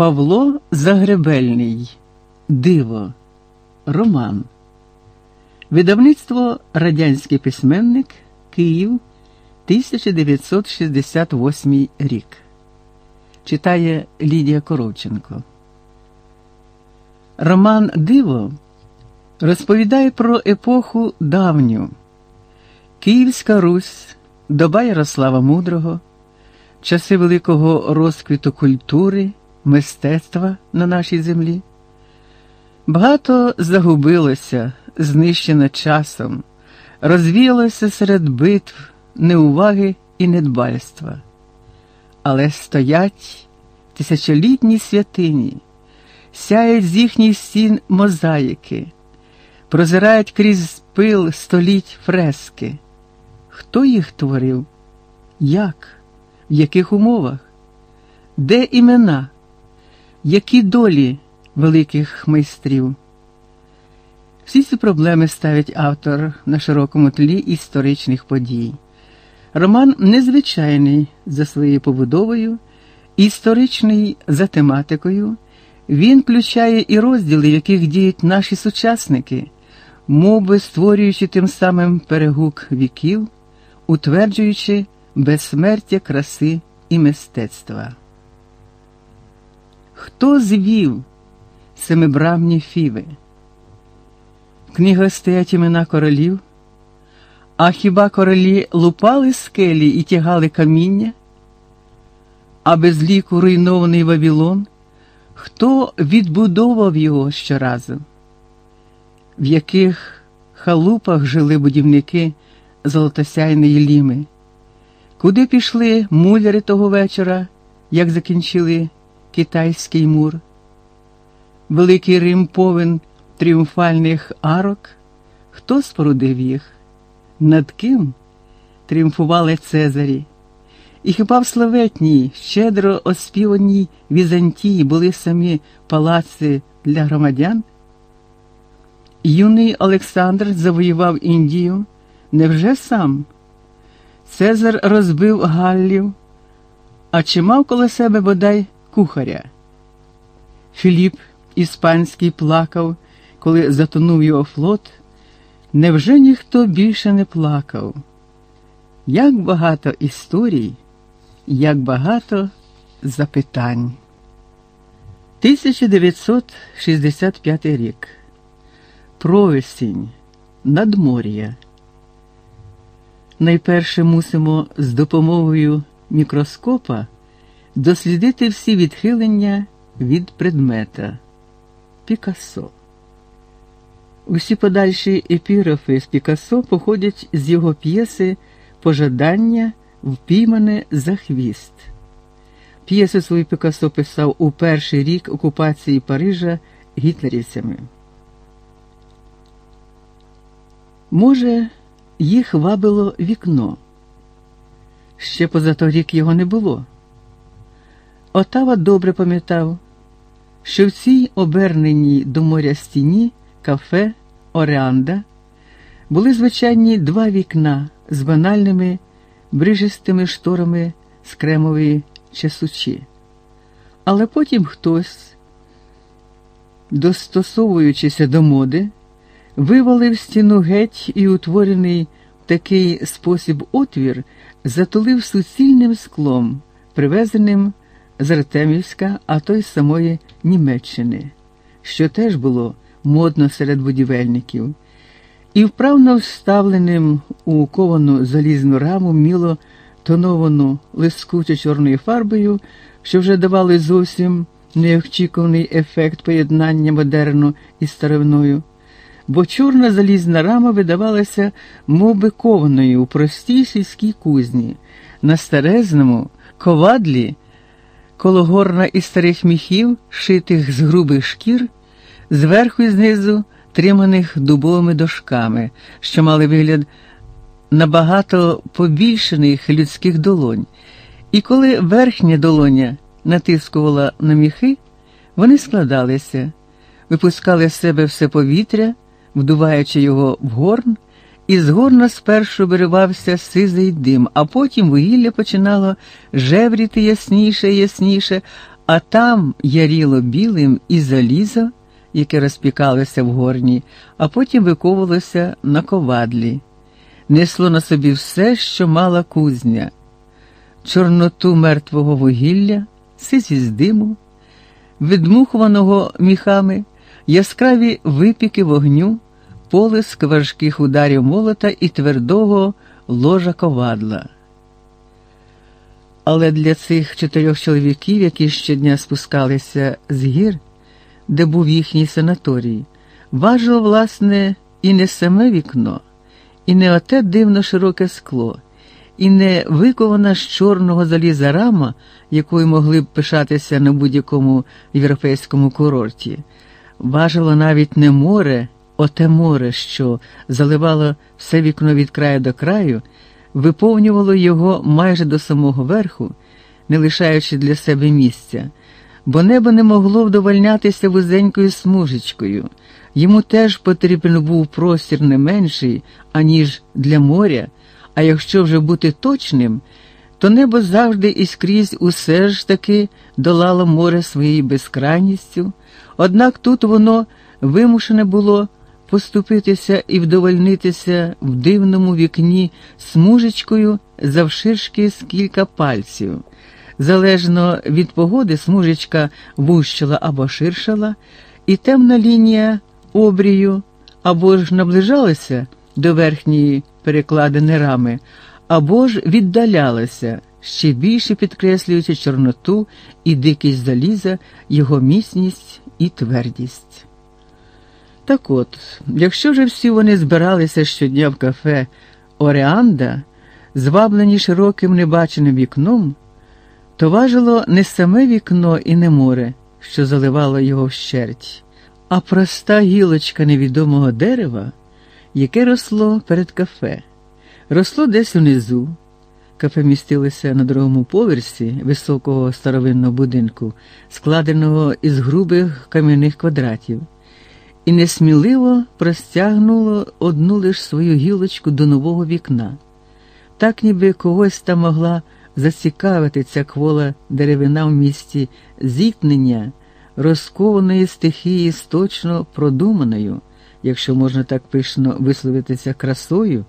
Павло Загребельний Диво Роман. Видавництво Радянський письменник Київ 1968 рік. Читає Лідія Коровченко. Роман Диво розповідає про епоху давню. Київська Русь, доба Ярослава Мудрого, часи великого розквіту культури, мистецтва на нашій землі. Багато загубилося, знищено часом, розвіялося серед битв, неуваги і недбальства. Але стоять тисячолітні святині, сяють з їхніх стін мозаїки, прозирають крізь пил століть фрески. Хто їх творив? Як? В яких умовах? Де імена? Які долі великих майстрів? Всі ці проблеми ставить автор на широкому тлі історичних подій. Роман незвичайний за своєю побудовою, історичний за тематикою. Він включає і розділи, в яких діють наші сучасники, моби створюючи тим самим перегук віків, утверджуючи безсмертя краси і мистецтва. Хто звів семибрамні фіви? В книгах стоять імена королів. А хіба королі лупали скелі і тягали каміння? А без ліку руйнований Вавилон? Хто відбудовував його щоразу? В яких халупах жили будівники золотосяйної ліми? Куди пішли муляри того вечора, як закінчили китайський мур? Великий Рим повен тріумфальних арок? Хто спорудив їх? Над ким тріумфували Цезарі? І хіба в славетній, щедро оспіваній Візантії були самі палаци для громадян? Юний Олександр завоював Індію невже сам? Цезар розбив Галлів, а чи мав коло себе бодай кухаря? Філіп Іспанський плакав, коли затонув його флот. Невже ніхто більше не плакав? Як багато історій, як багато запитань. 1965 рік. Провесінь. Надмор'я. Найперше мусимо з допомогою мікроскопа дослідити всі відхилення від предмета Пікассо. Усі подальші епіграфи з Пікассо походять з його п'єси Пожадання впіймане за хвіст. П'єсу свою Пікассо писав у перший рік окупації Парижа гітлерівцями. Може, їх вабило вікно. Ще позаторік його не було. Отава добре пам'ятав, що в цій оберненій до моря стіні кафе Ореанда були звичайні два вікна з банальними брижистими шторами з кремової часучі. Але потім хтось, достосовуючися до моди, вивалив стіну геть і утворений в такий спосіб отвір затулив суцільним склом, привезеним з Артемівська, а то й самої Німеччини, що теж було модно серед будівельників, і вправно вставленим у ковану залізну раму міло тоновану лискучо чорною фарбою, що вже давали зовсім неочікуваний ефект поєднання модерну із старовиною, бо чорна залізна рама видавалася мов кованою у простій сільській кузні, на старезному ковадлі, коло горна із старих міхів, шитих з грубих шкір зверху і знизу триманих дубовими дошками, що мали вигляд набагато побільшених людських долонь, і коли верхня долоня натискувала на міхи, вони складалися, випускали з себе все повітря, вдуваючи його в горн, і з горна спершу виривався сизий дим, а потім вугілля починало жевріти ясніше ясніше, а там яріло білим і залізо, яке розпікалося в горні, а потім виковувалося на ковадлі, несло на собі все, що мала кузня, чорноту мертвого вугілля, сизість диму, відмухуваного міхами, яскраві випіки вогню, полиск важких ударів молота і твердого ложа ковадла. Але для цих чотирьох чоловіків, які щодня спускалися з гір, де був їхній санаторій, важило, власне, і не саме вікно, і не оте дивно широке скло, і не викована з чорного заліза рама, якою могли б пишатися на будь-якому європейському курорті. Важило навіть не море, оте море, що заливало все вікно від краю до краю виповнювало його майже до самого верху, не лишаючи для себе місця, бо небо не могло вдовольнятися вузенькою смужечкою. Йому теж потрібен був простір не менший, аніж для моря, а якщо вже бути точним, то небо завжди і скрізь усе ж таки долало море своєю безкрайністю, однак тут воно вимушене було поступитися і вдовольнитися в дивному вікні смужечкою завширшки з кілька пальців. Залежно від погоди, смужечка вущила або ширшала, і темна лінія обрію або ж наближалася до верхньої перекладини рами, або ж віддалялася, ще більше підкреслюючи чорноту і дикість заліза, його міцність і твердість. Так от, якщо вже всі вони збиралися щодня в кафе Ореанда, зваблені широким небаченим вікном, то важило не саме вікно і не море, що заливало його вщерть, а проста гілочка невідомого дерева, яке росло перед кафе, росло десь унизу. Кафе містилося на другому поверсі високого старовинного будинку, складеного із грубих кам'яних квадратів і несміливо простягнуло одну лиш свою гілочку до нового вікна, так ніби когось там могла зацікавити ця квола деревина в місті зіткнення розкованої стихії з точно продуманою, якщо можна так пишно висловитися красою,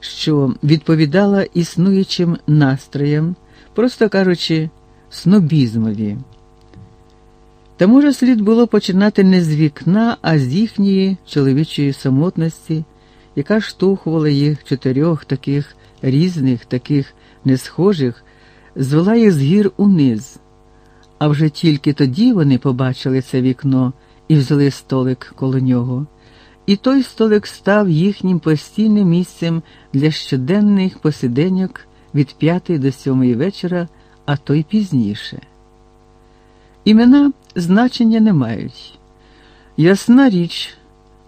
що відповідала існуючим настроям, просто кажучи, снобізмові. Та, може, слід було починати не з вікна, а з їхньої чоловічої самотності, яка штовхувала їх чотирьох таких різних, таких несхожих, звела їх з гір униз. А вже тільки тоді вони побачили це вікно і взяли столик коло нього. І той столик став їхнім постійним місцем для щоденних посиденьок від п'ятої до сьомої вечора, а то й пізніше. Імена значення не мають. Ясна річ,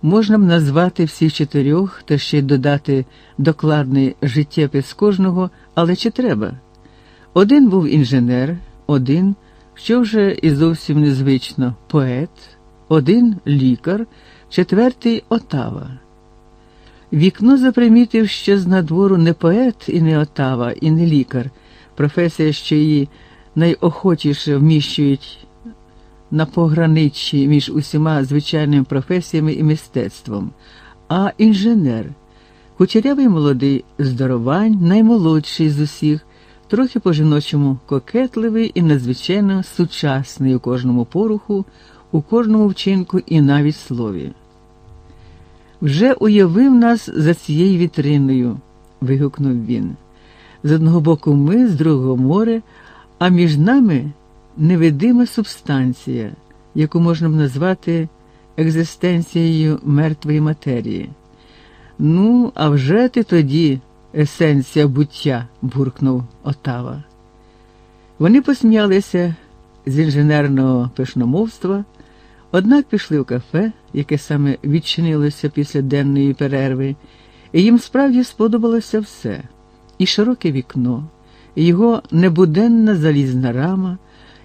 можна б назвати всіх чотирьох та ще й додати докладний життєпис кожного, але чи треба? Один був інженер, один, що вже і зовсім незвично, поет, один лікар, четвертий отава. Вікно запримітив, що з надвору не поет і не отава, і не лікар, професія, що її найохочіше вміщують на пограниччі між усіма звичайними професіями і мистецтвом, а інженер, кучерявий молодий здоровань, наймолодший з усіх, трохи по-жіночому кокетливий і надзвичайно сучасний у кожному поруху, у кожному вчинку і навіть слові. Вже уявив нас за цією вітриною, вигукнув він. З одного боку ми, з другого море, а між нами невидима субстанція, яку можна б назвати екзистенцією мертвої матерії. Ну, а вже ти тоді, есенція буття, буркнув Отава. Вони посміялися з інженерного пишномовства, однак пішли в кафе, яке саме відчинилося після денної перерви, і їм справді сподобалося все і широке вікно, і його небуденна залізна рама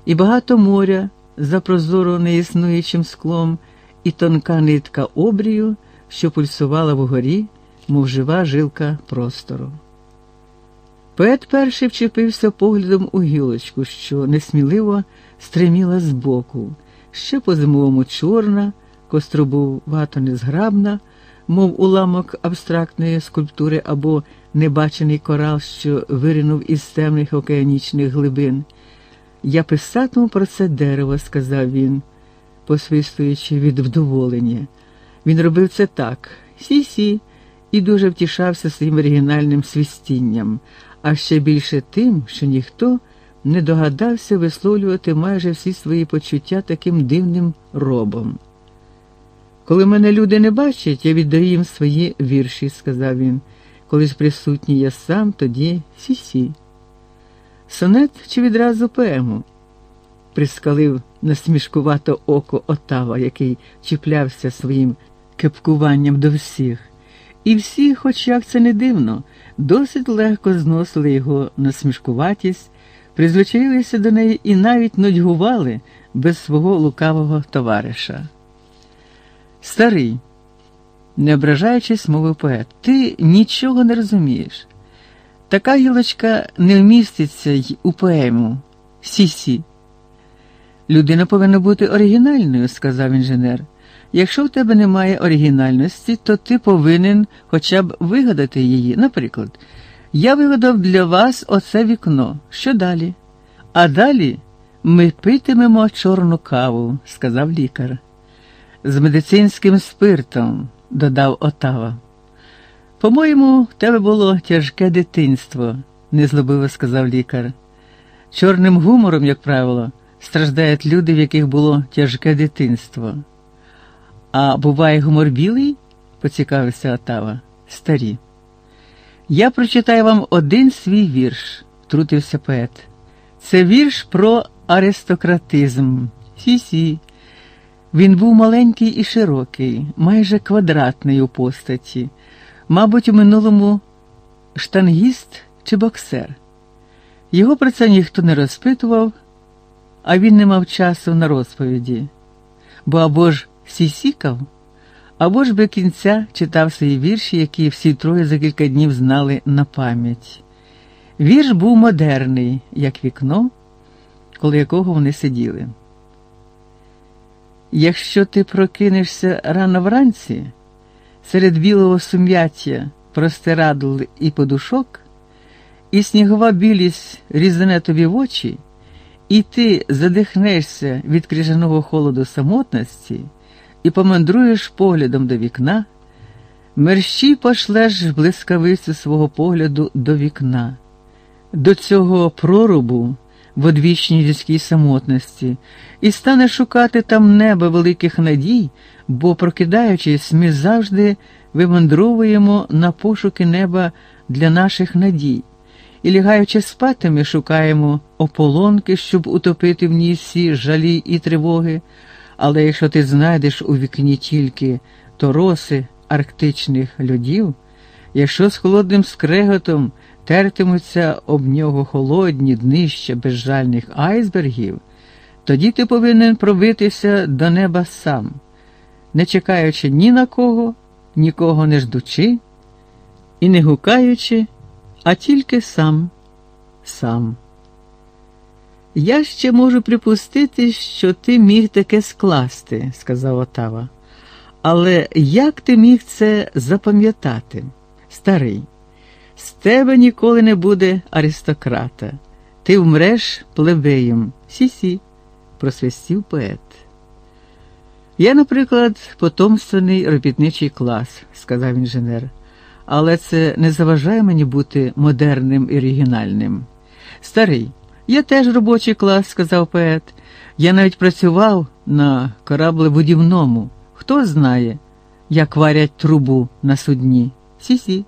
і багато моря за прозоро неіснуючим склом, і тонка нитка обрію, що пульсувала вгорі, мов жива жилка простору. Поет перший вчепився поглядом у гілочку, що несміливо стриміла збоку, ще по зимовому чорна, костробувато незграбна, мов уламок абстрактної скульптури або небачений корал, що виринув із темних океанічних глибин. Я писатиму про це дерево, сказав він, посвистуючи від вдоволення. Він робив це так, сі-сі, і дуже втішався своїм оригінальним свистінням, а ще більше тим, що ніхто не догадався висловлювати майже всі свої почуття таким дивним робом. Коли мене люди не бачать, я віддаю їм свої вірші, сказав він. Коли ж присутній я сам, тоді сі-сі. Сонет чи відразу поему? прискалив насмішкувато око Отава, який чіплявся своїм кепкуванням до всіх. І всі, хоч як це не дивно, досить легко зносили його насмішкуватість, призвичаїлися до неї і навіть нудьгували без свого лукавого товариша. Старий, не ображаючись, мовив поет, ти нічого не розумієш. Така гілочка не вміститься й у поему Сі-сі. Людина повинна бути оригінальною, сказав інженер. Якщо в тебе немає оригінальності, то ти повинен хоча б вигадати її. Наприклад, я вигадав для вас оце вікно. Що далі? А далі ми питимемо чорну каву, сказав лікар. З медицинським спиртом, додав Отава. По-моєму, в тебе було тяжке дитинство, незлобиво сказав лікар. Чорним гумором, як правило, страждають люди, в яких було тяжке дитинство. А буває гумор білий? поцікавився Отава. Старі. Я прочитаю вам один свій вірш, втрутився поет. Це вірш про аристократизм. Сі-сі. Він був маленький і широкий, майже квадратний у постаті, мабуть, у минулому штангіст чи боксер. Його про це ніхто не розпитував, а він не мав часу на розповіді, бо або ж сісікав, або ж би кінця читав свої вірші, які всі троє за кілька днів знали на пам'ять. Вірш був модерний, як вікно, коло якого вони сиділи. Якщо ти прокинешся рано вранці, серед білого сум'яття, простирадл і подушок, і снігова білість різане тобі в очі, і ти задихнешся від крижаного холоду самотності і помандруєш поглядом до вікна, мерщій пошлеш блискавицю свого погляду до вікна, до цього прорубу в одвічній людській самотності, і стане шукати там неба великих надій, бо, прокидаючись, ми завжди вимандровуємо на пошуки неба для наших надій. І лягаючи спати, ми шукаємо ополонки, щоб утопити в ній всі жалі і тривоги. Але якщо ти знайдеш у вікні тільки тороси арктичних льодів, якщо з холодним скреготом тертимуться об нього холодні днища безжальних айсбергів, тоді ти повинен пробитися до неба сам, не чекаючи ні на кого, нікого не ждучи і не гукаючи, а тільки сам, сам. Я ще можу припустити, що ти міг таке скласти, сказав Отава. Але як ти міг це запам'ятати, старий? З тебе ніколи не буде аристократа. Ти вмреш плебеєм. Сі-сі, просвистів поет. Я, наприклад, потомственний робітничий клас, сказав інженер, але це не заважає мені бути модерним і оригінальним. Старий, я теж робочий клас, сказав поет. Я навіть працював на кораблебудівному. Хто знає, як варять трубу на судні? Сі-сі.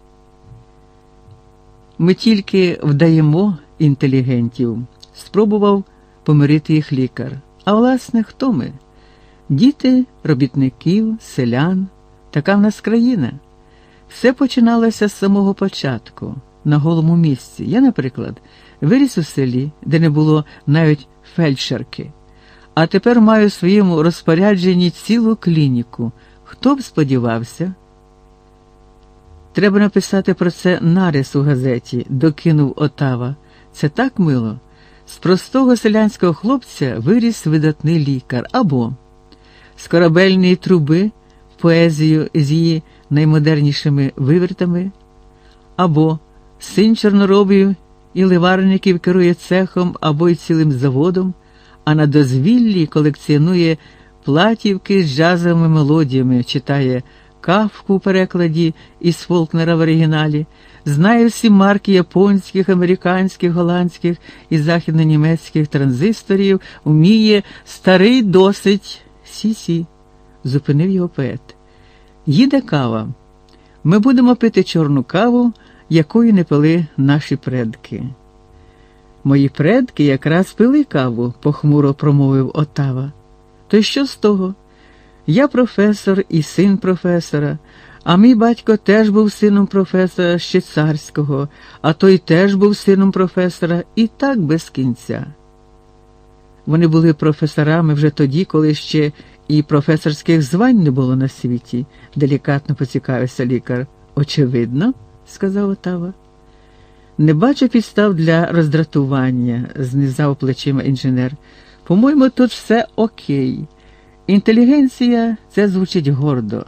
Ми тільки вдаємо інтелігентів, спробував помирити їх лікар. А власне, хто ми? Діти робітників, селян, така в нас країна. Все починалося з самого початку, на голому місці. Я, наприклад, виріс у селі, де не було навіть фельдшерки, а тепер маю в своєму розпорядженні цілу клініку. Хто б сподівався? Треба написати про це нарис у газеті, докинув Отава. Це так мило. З простого селянського хлопця виріс видатний лікар або з корабельної труби поезію з її наймодернішими вивертами, або син чорноробів і ливарників керує цехом або й цілим заводом, а на дозвіллі колекціонує платівки з джазовими мелодіями, читає кавку у перекладі із Фолкнера в оригіналі, знає всі марки японських, американських, голландських і західнонімецьких транзисторів, вміє старий досить сі-сі, зупинив його поет. Їде кава. Ми будемо пити чорну каву, якою не пили наші предки. Мої предки якраз пили каву, похмуро промовив Отава. То й що з того? Я професор і син професора, а мій батько теж був сином професора ще царського, а той теж був сином професора, і так без кінця. Вони були професорами вже тоді, коли ще і професорських звань не було на світі, делікатно поцікавився лікар. Очевидно, сказав Отава. Не бачу підстав для роздратування, знизав плечима інженер. По-моєму, тут все окей. Інтелігенція це звучить гордо.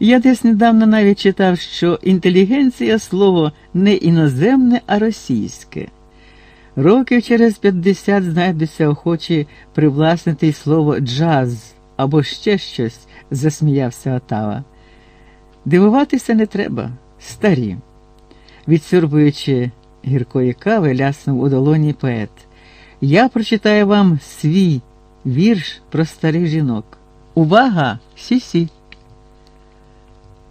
Я десь недавно навіть читав, що інтелігенція слово не іноземне, а російське. Років через 50 знайдуться охочі привласнити й слово джаз або ще щось, засміявся Отава. Дивуватися не треба, старі. Відсюрбуючи гіркої кави, ляснув у долоні поет. Я прочитаю вам свій вірш про старих жінок. Увага! Сі-сі!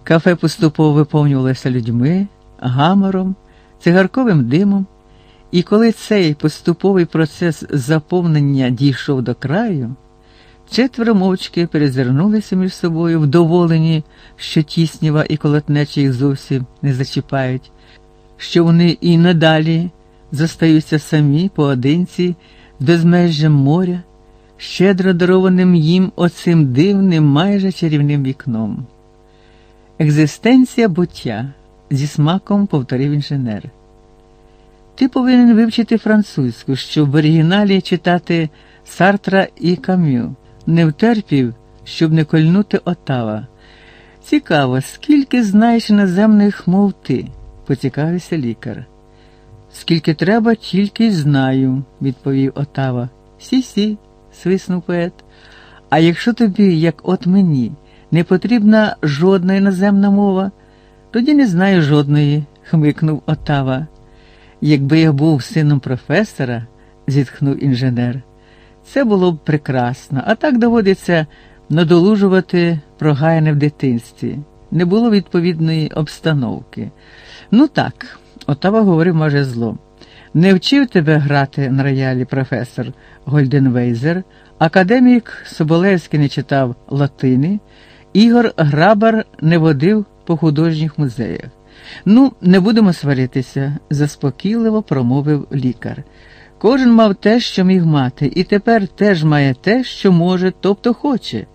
Кафе поступово виповнювалося людьми, гамором, цигарковим димом, і коли цей поступовий процес заповнення дійшов до краю, четверо мовчки перезирнулися між собою, вдоволені, що тісніва і колотнечі їх зовсім не зачіпають, що вони і надалі зостаються самі поодинці безмежжям моря, щедро дарованим їм оцим дивним, майже чарівним вікном. Екзистенція буття зі смаком повторив інженер. Ти повинен вивчити французьку, щоб в оригіналі читати Сартра і Кам'ю, не втерпів, щоб не кольнути Отава. Цікаво, скільки знаєш іноземних мов ти, поцікавився лікар. Скільки треба, тільки й знаю, відповів Отава. Сі-сі, свиснув поет. А якщо тобі, як от мені, не потрібна жодна іноземна мова, тоді не знаю жодної, хмикнув Отава. Якби я був сином професора, зітхнув інженер, це було б прекрасно, а так доводиться надолужувати прогаяне в дитинстві. Не було відповідної обстановки. Ну так, Отава говорив майже зло. Не вчив тебе грати на роялі професор Гольденвейзер, академік Соболевський не читав латини, Ігор Грабар не водив по художніх музеях. Ну, не будемо сваритися, заспокійливо промовив лікар. Кожен мав те, що міг мати, і тепер теж має те, що може, тобто хоче.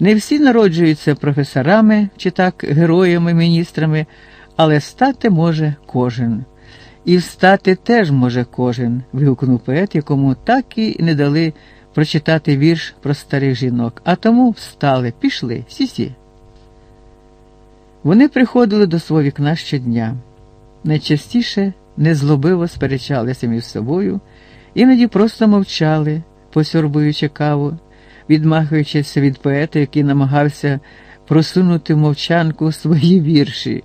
Не всі народжуються професорами чи так героями, міністрами, але стати може кожен. І встати теж може кожен, вигукнув поет, якому так і не дали прочитати вірш про старих жінок, а тому встали, пішли, сі-сі. Вони приходили до свого вікна щодня. Найчастіше незлобиво сперечалися між собою, іноді просто мовчали, посьорбуючи каву, відмахуючись від поета, який намагався просунути мовчанку свої вірші.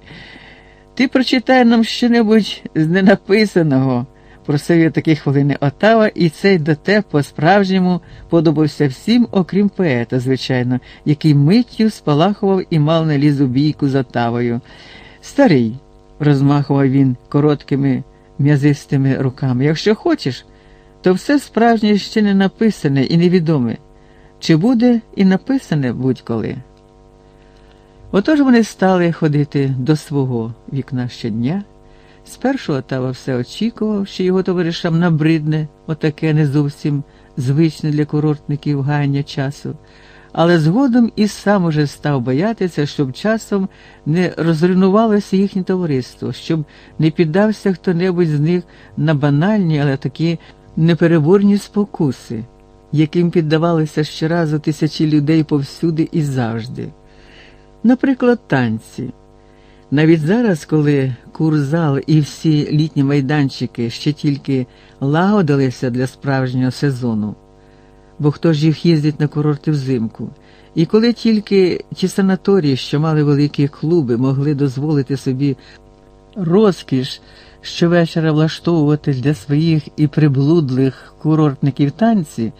Ти прочитай нам щонебудь з ненаписаного, просив я такі хвилини Отава, і цей дотеп по-справжньому подобався всім, окрім поета, звичайно, який миттю спалахував і мав на лізу бійку з Отавою. Старий, розмахував він короткими м'язистими руками. Якщо хочеш, то все справжнє ще не написане і невідоме. Чи буде і написане будь-коли? Отож вони стали ходити до свого вікна щодня. Спершу Отава все очікував, що його товаришам набридне, отаке не зовсім звичне для курортників гаяння часу, але згодом і сам уже став боятися, щоб часом не розруйнувалося їхнє товариство, щоб не піддався хто-небудь з них на банальні, але такі непереборні спокуси, яким піддавалися щоразу тисячі людей повсюди і завжди. Наприклад, танці. Навіть зараз, коли курзал і всі літні майданчики ще тільки лагодилися для справжнього сезону, бо хто ж їх їздить на курорти взимку, і коли тільки ті санаторії, що мали великі клуби, могли дозволити собі розкіш щовечора влаштовувати для своїх і приблудлих курортників танці,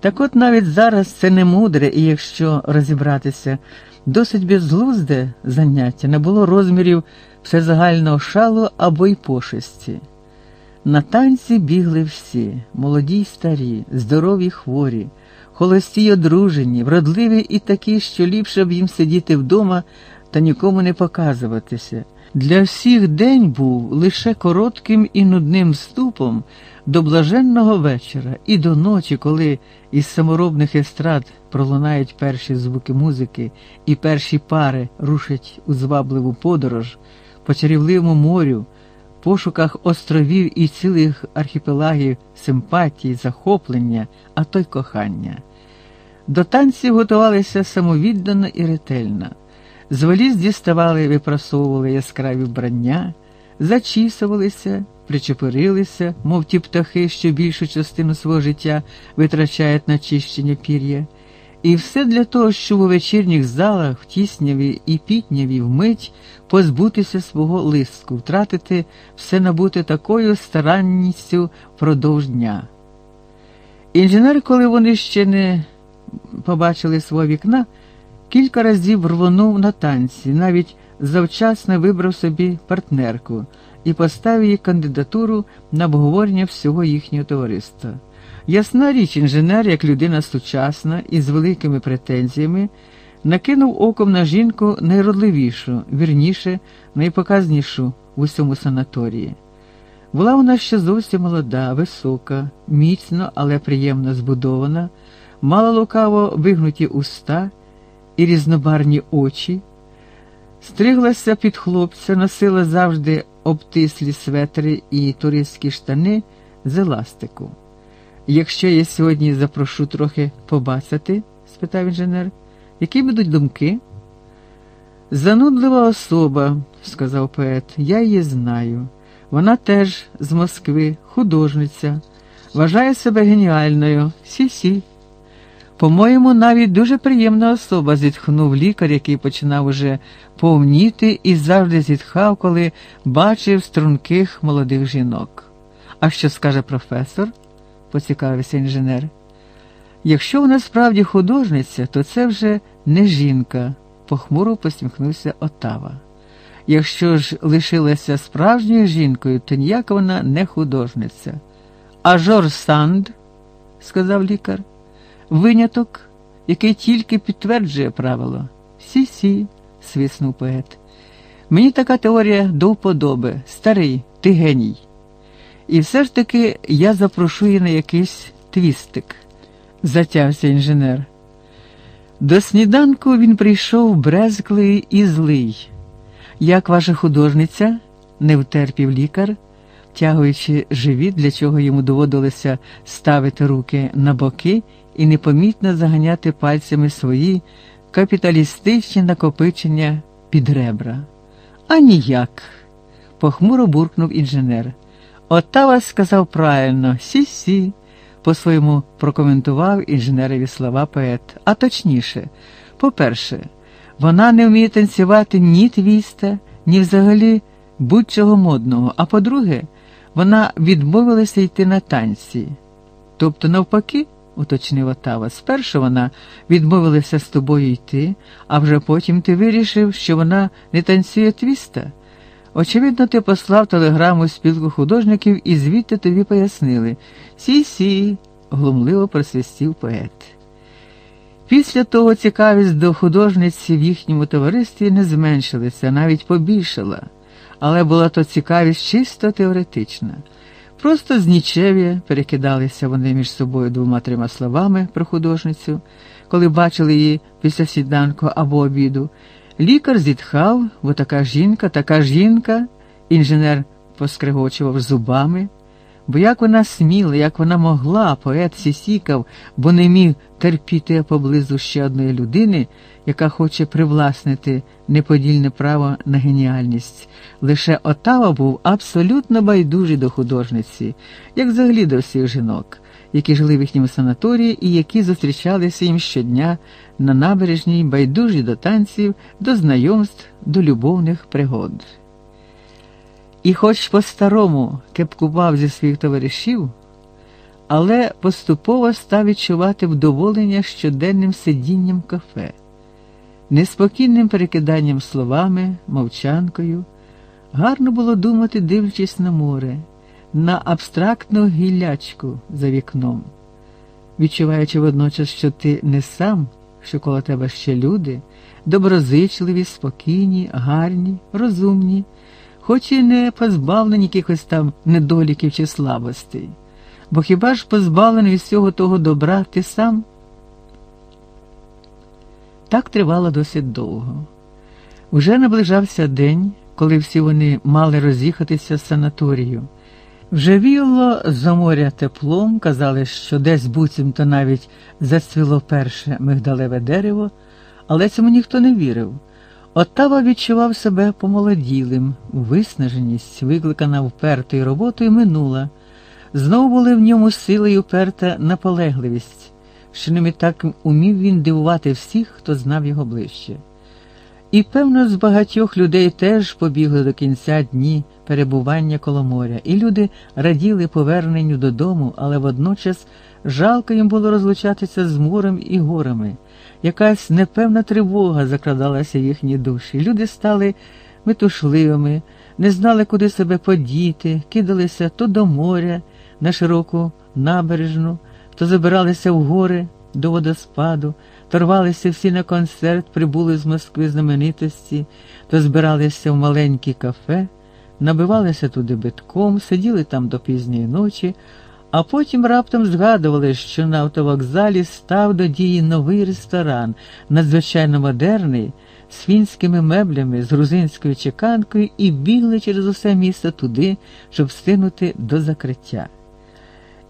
так от навіть зараз це не мудре, і якщо розібратися, досить безглузде заняття не було розмірів всезагального шалу або й пошесті. На танці бігли всі молоді й старі, здорові хворі, холості й одружені, вродливі і такі, що ліпше б їм сидіти вдома та нікому не показуватися. Для всіх день був лише коротким і нудним ступом до блаженного вечора і до ночі, коли із саморобних естрад пролунають перші звуки музики, і перші пари рушать у звабливу подорож по чарівливому морю, пошуках островів і цілих архіпелагів симпатії, захоплення, а то й кохання. До танців готувалися самовіддано і ретельно. З валіз діставали, випрасовували яскраві вбрання, зачісувалися, причепурилися, мов ті птахи, що більшу частину свого життя витрачають на чищення пір'я. І все для того, щоб у вечірніх залах в тісняві і пітняві вмить позбутися свого листку, втратити все набути такою старанністю впродовж дня. Інженер, коли вони ще не побачили свого вікна, кілька разів рвонув на танці, навіть завчасно вибрав собі партнерку і поставив їй кандидатуру на обговорення всього їхнього товариства. Ясна річ, інженер, як людина сучасна і з великими претензіями, накинув оком на жінку найродливішу, вірніше, найпоказнішу в усьому санаторії. Була вона ще зовсім молода, висока, міцно, але приємно збудована, мала лукаво вигнуті уста і різнобарні очі, стриглася під хлопця, носила завжди обтислі светри і туристські штани з еластику. Якщо я сьогодні запрошу трохи побацати? спитав інженер, які будуть думки? Занудлива особа, сказав поет, я її знаю. Вона теж з Москви, художниця, вважає себе геніальною. Сі-сі. По-моєму, навіть дуже приємна особа, зітхнув лікар, який починав уже повніти і завжди зітхав, коли бачив струнких молодих жінок. А що скаже професор? Поцікавився інженер. Якщо вона справді художниця, то це вже не жінка, похмуро посміхнувся Отава. Якщо ж лишилася справжньою жінкою, то ніяка вона не художниця. А Жорж Санд, сказав лікар, виняток, який тільки підтверджує правило. Сі-сі, свиснув поет. Мені така теорія до вподоби. Старий, ти геній. І все ж таки я запрошу її на якийсь твістик, затявся інженер. До сніданку він прийшов брезклий і злий. Як ваша художниця, не втерпів лікар, втягуючи живіт, для чого йому доводилося ставити руки на боки і непомітно заганяти пальцями свої капіталістичні накопичення під ребра. А ніяк, похмуро буркнув інженер. Оттава сказав правильно, сі-сі, по-своєму прокоментував інженерові слова поет. А точніше, по-перше, вона не вміє танцювати ні твіста, ні взагалі будь-чого модного. А по-друге, вона відмовилася йти на танці. Тобто, навпаки, уточнив Отава, спершу вона відмовилася з тобою йти, а вже потім ти вирішив, що вона не танцює твіста. Очевидно, ти послав телеграму спілці художників і звідти тобі пояснили. Сі-сі, глумливо просвистів поет. Після того цікавість до художниці в їхньому товаристві не зменшилася, навіть побільшала, але була то цікавість чисто теоретична. Просто з нічев'я перекидалися вони між собою двома трьома словами про художницю. коли бачили її після сніданку або обіду. Лікар зітхав, бо така жінка, така жінка, інженер поскригочував зубами. Бо як вона сміла, як вона могла, поет сісікав, бо не міг терпіти поблизу ще одної людини, яка хоче привласнити неподільне право на геніальність. Лише Отава був абсолютно байдужий до художниці, як взагалі до всіх жінок, які жили в їхньому санаторії і які зустрічалися їм щодня на набережній, байдужі до танців, до знайомств, до любовних пригод. І, хоч по-старому кепкував зі своїх товаришів, але поступово став відчувати вдоволення щоденним сидінням кафе, неспокійним перекиданням словами, мовчанкою. Гарно було думати, дивлячись на море, на абстрактну гіллячку за вікном, відчуваючи водночас, що ти не сам, що коло тебе ще люди, доброзичливі, спокійні, гарні, розумні хоч і не позбавлені якихось там недоліків чи слабостей. Бо хіба ж позбавлений всього того добра ти сам? Так тривало досить довго. Уже наближався день, коли всі вони мали роз'їхатися з санаторію. Вже віяло за моря теплом, казали, що десь буцімто навіть зацвіло перше мигдалеве дерево, але цьому ніхто не вірив. Оттава відчував себе помолоділим, виснаженість, викликана впертою роботою, минула. Знову були в ньому сили й уперта наполегливість, що ними так умів він дивувати всіх, хто знав його ближче. І, певно, з багатьох людей теж побігли до кінця дні перебування коло моря, і люди раділи поверненню додому, але водночас жалко їм було розлучатися з морем і горами. Якась непевна тривога закрадалася в їхні душі. Люди стали метушливими, не знали, куди себе подіти, кидалися то до моря на широку набережну, то забиралися в гори до водоспаду, то рвалися всі на концерт, прибули з Москви знаменитості, то збиралися в маленькі кафе, набивалися туди битком, сиділи там до пізньої ночі. А потім раптом згадували, що на автовокзалі став до дії новий ресторан, надзвичайно модерний, з фінськими меблями, з грузинською чеканкою, і бігли через усе місто туди, щоб встигнути до закриття.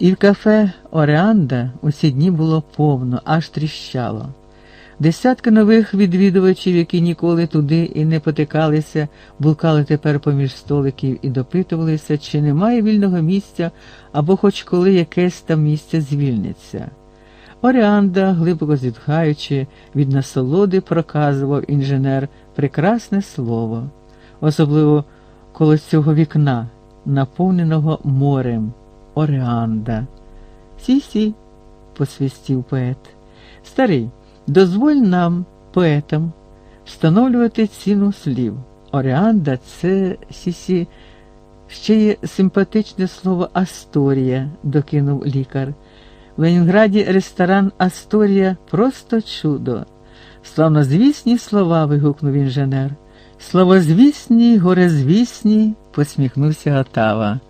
І в кафе Ореанда у ці дні було повно, аж тріщало. Десятки нових відвідувачів, які ніколи туди і не потикалися, булкали тепер поміж столиків і допитувалися, чи немає вільного місця або хоч коли якесь там місце звільниться. Оріанда, глибоко зітхаючи, від насолоди проказував інженер прекрасне слово, особливо коло цього вікна, наповненого морем. Оріанда. Сі-сі, посвистів поет. Старий. Дозволь нам, поетам, встановлювати ціну слів. Оріанда це сі-сі, ще є симпатичне слово Асторія, докинув лікар. В Ленінграді ресторан Асторія просто чудо. Славнозвісні слова. вигукнув інженер. Славозвісні, горезвісні, посміхнувся Отава.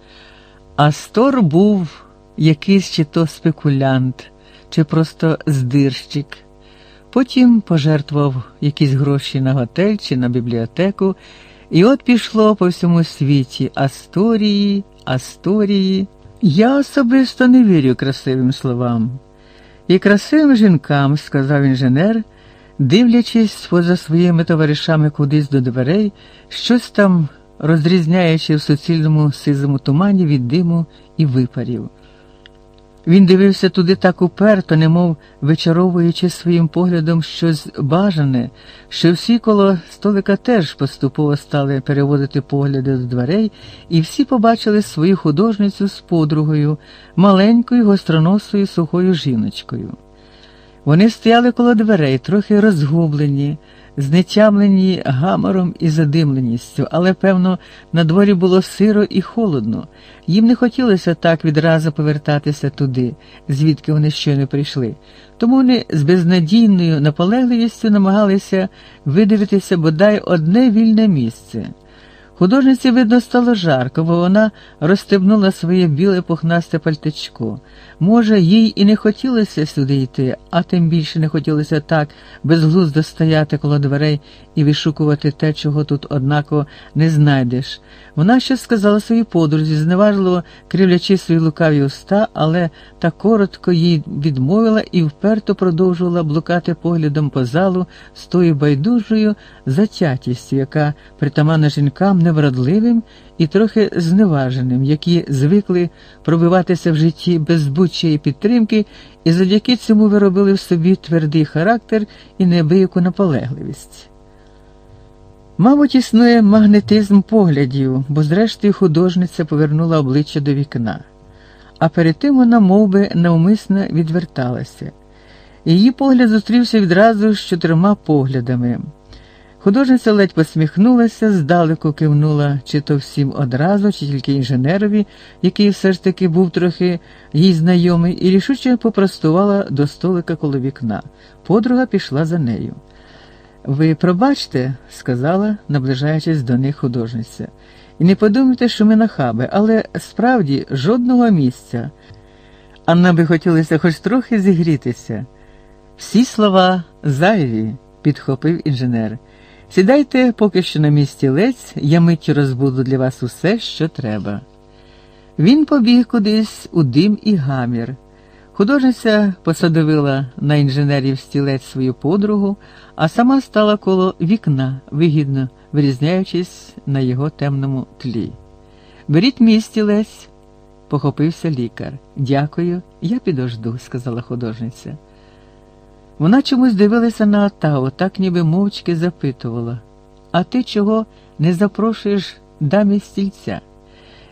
Астор був якийсь чи то спекулянт, чи просто здирщик. Потім пожертвував якісь гроші на готель чи на бібліотеку, і от пішло по всьому світі Асторії, Асторії. Я особисто не вірю красивим словам. І красивим жінкам, сказав інженер, дивлячись поза своїми товаришами кудись до дверей, щось там розрізняючи в суцільному сизому тумані від диму і випарів. Він дивився туди так уперто, немов вичаровуючи своїм поглядом щось бажане, що всі коло столика теж поступово стали переводити погляди до дверей, і всі побачили свою художницю з подругою, маленькою гостроносою сухою жіночкою. Вони стояли коло дверей, трохи розгублені знетямлені гамором і задимленістю, але, певно, на дворі було сиро і холодно. Їм не хотілося так відразу повертатися туди, звідки вони щойно прийшли. Тому вони з безнадійною наполегливістю намагалися видивитися бодай одне вільне місце. Художниці, видно, стало жарко, бо вона розстебнула своє біле пухнасте пальтичко. Може, їй і не хотілося сюди йти, а тим більше не хотілося так безглуздо стояти коло дверей і вишукувати те, чого тут, однаково, не знайдеш. Вона ще сказала своїй подрузі, зневажливо кривлячи свої лукаві уста, але так коротко їй відмовила і вперто продовжувала блукати поглядом по залу з тою байдужою затятістю, яка притаманна жінкам невродливим і трохи зневаженим, які звикли пробиватися в житті без будь-чої підтримки, і завдяки цьому виробили в собі твердий характер і неабияку наполегливість. Мабуть, існує магнетизм поглядів, бо, зрештою, художниця повернула обличчя до вікна, а перед тим вона мов би, навмисно відверталася. Її погляд зустрівся відразу з чотирма поглядами. Художниця ледь посміхнулася, здалеку кивнула чи то всім одразу, чи тільки інженерові, який все ж таки був трохи їй знайомий, і рішуче попростувала до столика коло вікна. Подруга пішла за нею. Ви пробачте, сказала, наближаючись до них художниця, і не подумайте, що ми нахаби, але справді жодного місця. Анна би хотілося хоч трохи зігрітися. Всі слова зайві, підхопив інженер. Сідайте поки що на місці лець, я миттю розбуду для вас усе, що треба. Він побіг кудись у дим і гамір. Художниця посадовила на інженерів стілець свою подругу, а сама стала коло вікна, вигідно вирізняючись на його темному тлі. Беріть мій стілець, похопився лікар. Дякую, я підожду, сказала художниця. Вона чомусь дивилася на Атаву, так ніби мовчки запитувала, а ти чого не запрошуєш дамі стільця?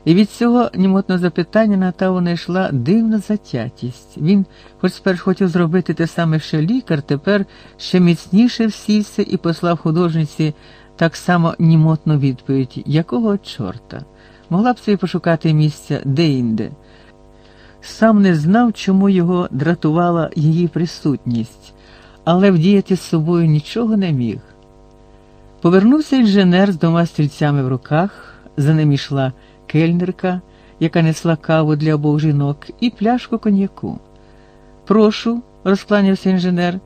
І від цього німотного запитання на Атаву знайшла дивна затятість. Він, хоч спершу хотів зробити те саме, що лікар, тепер ще міцніше всівся і послав художниці так само німотну відповідь, якого чорта? Могла б собі пошукати місця де-інде. Сам не знав, чому його дратувала її присутність але вдіяти з собою нічого не міг. Повернувся інженер з двома стільцями в руках, за ним йшла кельнерка, яка несла каву для обох жінок, і пляшку коньяку. Прошу, розкланявся інженер,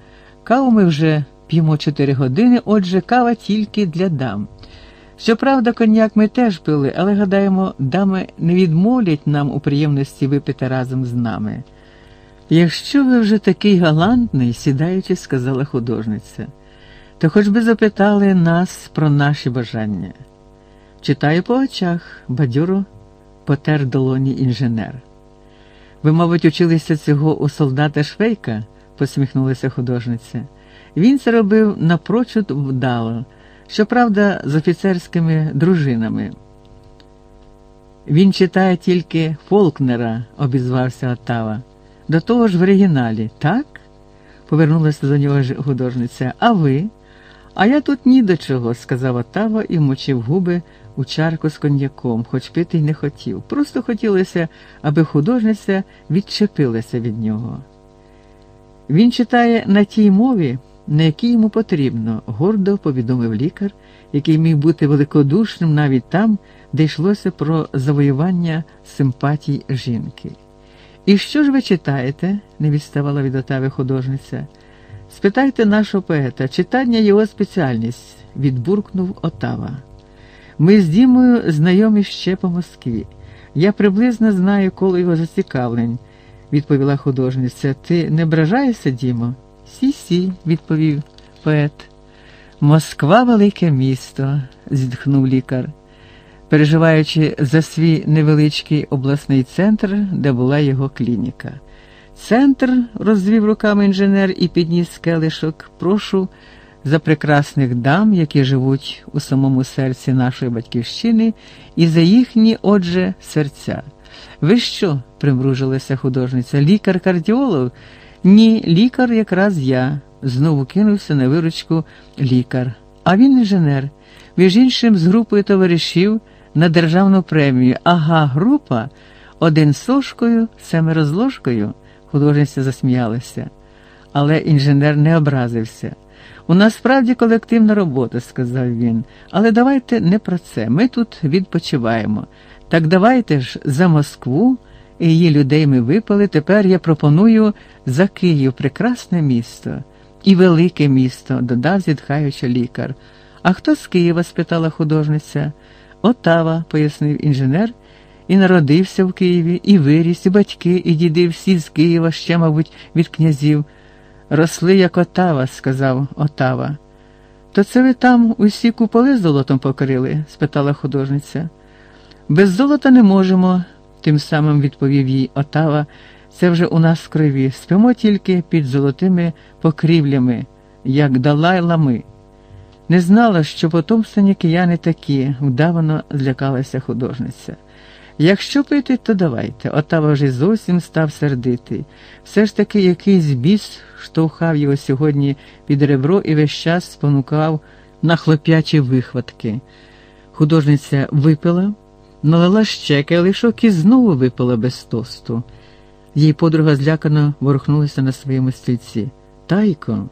каву ми вже п'ємо чотири години, отже, кава тільки для дам. Щоправда, коньяк ми теж пили, але гадаємо, дами не відмовлять нам у приємності випити разом з нами. Якщо ви вже такий галантний, сідаючи, сказала художниця, то хоч би запитали нас про наші бажання. Читаю по очах, бадьоро потер долоні інженер. Ви, мабуть, училися цього у солдата Швейка, посміхнулася художниця. Він це робив напрочуд вдало, щоправда, з офіцерськими дружинами. Він читає тільки Фолкнера, обізвався Отава. До того ж в оригіналі, так? повернулася до нього художниця. А ви? А я тут ні до чого, сказав Отава і вмочив губи у чарку з коньяком, хоч пити й не хотів. Просто хотілося, аби художниця відчепилася від нього. Він читає на тій мові, на якій йому потрібно, гордо повідомив лікар, який міг бути великодушним навіть там, де йшлося про завоювання симпатій жінки. І що ж ви читаєте? не відставала від Отави художниця. Спитайте нашого поета, читання його спеціальність, відбуркнув Отава. Ми з Дімою знайомі ще по Москві. Я приблизно знаю коло його зацікавлень, відповіла художниця. Ти не ображаєшся, Дімо? Сі-сі, відповів поет. Москва велике місто, зітхнув лікар переживаючи за свій невеличкий обласний центр, де була його клініка. Центр, розвів руками інженер і підніс келишок, прошу за прекрасних дам, які живуть у самому серці нашої батьківщини, і за їхні, отже, серця. Ви що? примружилася художниця. Лікар-кардіолог? Ні, лікар якраз я. Знову кинувся на виручку лікар. А він інженер. Між іншим, з групою товаришів на державну премію. Ага, група один з сошкою, семеро з ложкою, художниця засміялася. Але інженер не образився. У нас справді колективна робота, сказав він. Але давайте не про це. Ми тут відпочиваємо. Так давайте ж за Москву і її людей ми випали. Тепер я пропоную за Київ прекрасне місто і велике місто, додав, зітхаючи лікар. А хто з Києва? спитала художниця. Отава, пояснив інженер, і народився в Києві, і виріс, і батьки, і діди всі з Києва, ще, мабуть, від князів. Росли, як отава, сказав Отава. То це ви там усі куполи золотом покрили? спитала художниця. Без золота не можемо, тим самим відповів їй Отава. Це вже у нас в крові. Спимо тільки під золотими покрівлями, як далай лами. Не знала, що потомствені кияни такі, вдавано злякалася художниця. Якщо пити, то давайте. Отава вже зовсім став сердитий. Все ж таки якийсь біс штовхав його сьогодні під ребро і весь час спонукав на хлоп'ячі вихватки. Художниця випила, налила ще келишок і знову випила без тосту. Її подруга злякано ворухнулася на своєму стільці. Тайко,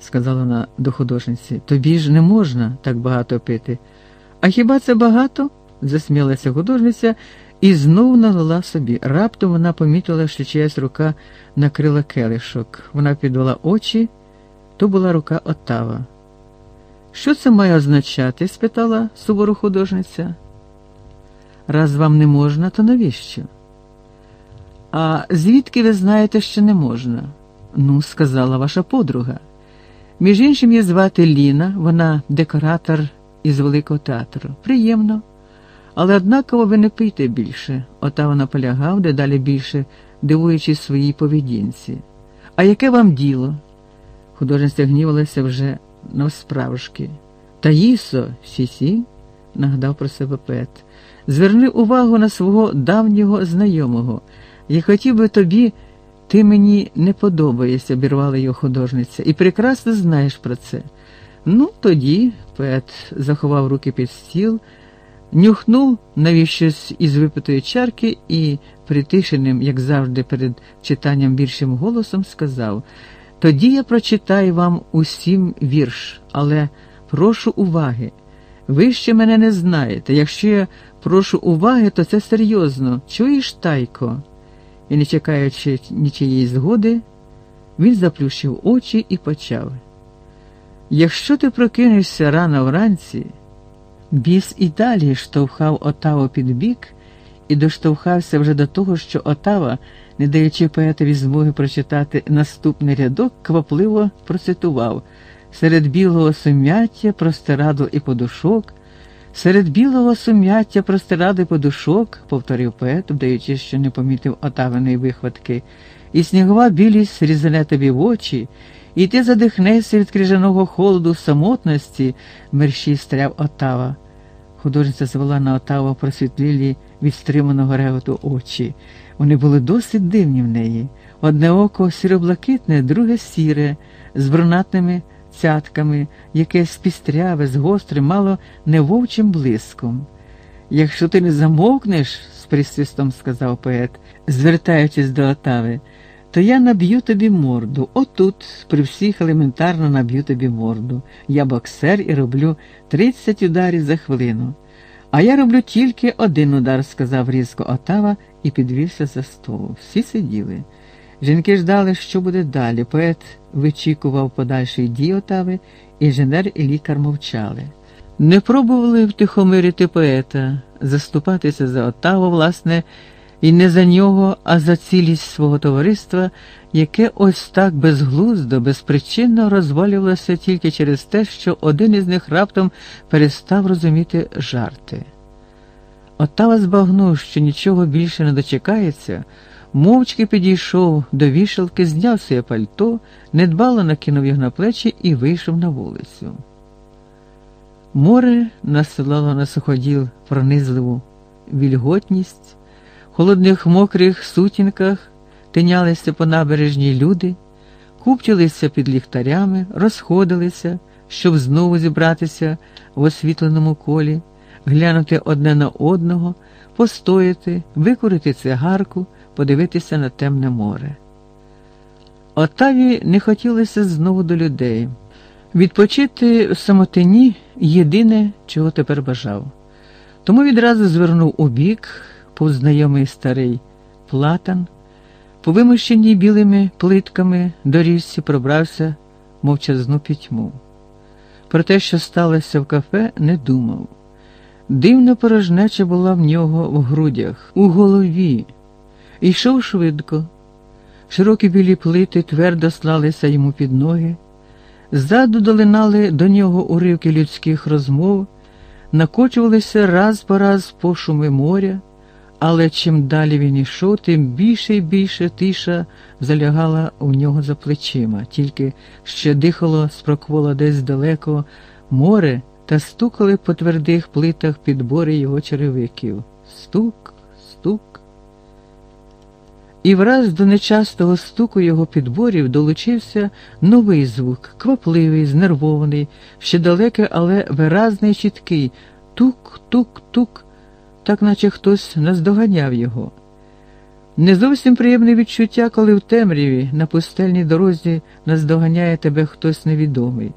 сказала вона до художниці, тобі ж не можна так багато пити. А хіба це багато? Засміялася художниця і знову налила собі. Раптом вона помітила, що чиясь рука накрила келишок. Вона підвела очі, то була рука Отава. Що це має означати? спитала суворо художниця. Раз вам не можна, то навіщо? А звідки ви знаєте, що не можна? Ну, сказала ваша подруга. Між іншим її звати Ліна, вона декоратор із Великого театру. Приємно. Але однаково ви не пийте більше, ота вона полягав, дедалі більше, дивуючись своїй поведінці. А яке вам діло? Художниця гнівалася вже навсправжки. Таїсо, сі-сі, нагадав про себе Пет, зверни увагу на свого давнього знайомого. Я хотів би тобі, ти мені не подобаєшся, обірвала його художниця, і прекрасно знаєш про це. Ну, тоді, Пет заховав руки під стіл, нюхнув навіщось із випитої чарки і, притишеним, як завжди, перед читанням віршим голосом, сказав: Тоді я прочитаю вам усім вірш, але прошу уваги. Ви ще мене не знаєте. Якщо я прошу уваги, то це серйозно. Чуєш, тайко? І, не чекаючи нічиєї згоди, він заплющив очі і почав. Якщо ти прокинешся рано вранці, біс і далі штовхав Отаву під бік і доштовхався вже до того, що Отава, не даючи поетові змоги прочитати наступний рядок, квапливо процитував серед білого сум'яття простирадл і подушок. Серед білого сум'яття простиради подушок, повторив поет, вдаючи, що не помітив отавиної вихватки, і снігова білість різане тобі в очі, і ти задихнешся від крижаного холоду самотності, мерщій стряв отава. Художниця звела на отаву просвітлілі від стриманого реготу очі. Вони були досить дивні в неї. Одне око сіроблакитне, друге сіре, з брунатними цятками, якесь пістряве, з гострим, мало не вовчим блиском. Якщо ти не замовкнеш, з присвистом сказав поет, звертаючись до Отави, то я наб'ю тобі морду. Отут, при всіх елементарно наб'ю тобі морду. Я боксер і роблю 30 ударів за хвилину. А я роблю тільки один удар, сказав різко Отава і підвівся за столу. Всі сиділи. Жінки ждали, що буде далі. Поет вичікував подальшої дії Отави, інженер і лікар мовчали. Не пробували втихомирити поета, заступатися за Отаву, власне, і не за нього, а за цілість свого товариства, яке ось так безглуздо, безпричинно розвалювалося тільки через те, що один із них раптом перестав розуміти жарти. Отава збагнув, що нічого більше не дочекається мовчки підійшов до вішалки, зняв своє пальто, недбало накинув його на плечі і вийшов на вулицю. Море насилало на суходіл пронизливу вільготність, холодних мокрих сутінках тинялися по набережній люди, купчилися під ліхтарями, розходилися, щоб знову зібратися в освітленому колі, глянути одне на одного, постояти, викурити цигарку подивитися на темне море. Отаві не хотілося знову до людей. Відпочити в самотині єдине, чого тепер бажав. Тому відразу звернув у бік, повз знайомий старий платан, по вимощеній білими плитками доріжці пробрався мовчазну пітьму. Про те, що сталося в кафе, не думав. Дивна порожнеча була в нього в грудях, у голові. Йшов швидко. Широкі білі плити твердо слалися йому під ноги. Ззаду долинали до нього уривки людських розмов, накочувалися раз по раз пошуми моря, але чим далі він ішов, тим більше і більше тиша залягала у нього за плечима, тільки ще дихало спрокволо десь далеко море та стукали по твердих плитах підбори його черевиків. Стук, стук. І враз до нечастого стуку його підборів долучився новий звук, квапливий, знервований, ще далекий, але виразний чіткий тук-тук-тук, так наче хтось наздоганяв його. Не зовсім приємне відчуття, коли в темряві на пустельній дорозі наздоганяє тебе хтось невідомий.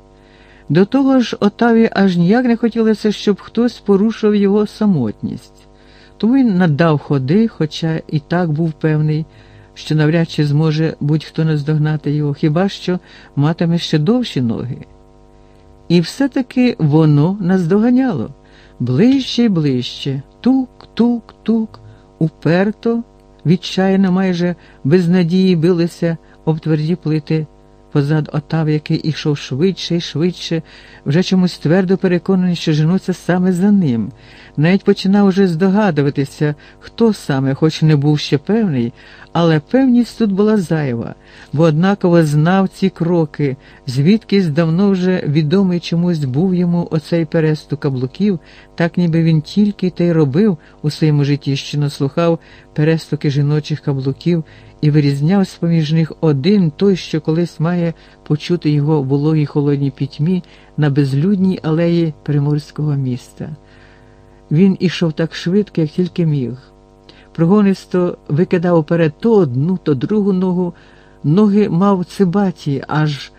До того ж, Отаві аж ніяк не хотілося, щоб хтось порушив його самотність. Тому він надав ходи, хоча і так був певний, що навряд чи зможе будь-хто наздогнати його, хіба що матиме ще довші ноги. І все-таки воно наздоганяло ближче й ближче, тук-тук-тук, уперто, відчайно, майже без надії билися об тверді плити позад отав, який ішов швидше і швидше, вже чомусь твердо переконаний, що женуться саме за ним. Навіть починав уже здогадуватися, хто саме, хоч не був ще певний, але певність тут була зайва, бо однаково знав ці кроки, звідкись давно вже відомий чомусь був йому оцей перестук каблуків, так ніби він тільки те й робив у своєму житті, що наслухав перестуки жіночих каблуків і вирізняв з поміж них один той, що колись має почути його в вологій холодній пітьмі на безлюдній алеї приморського міста. Він ішов так швидко, як тільки міг. Прогонисто викидав уперед то одну, то другу ногу, ноги мав цибаті, аж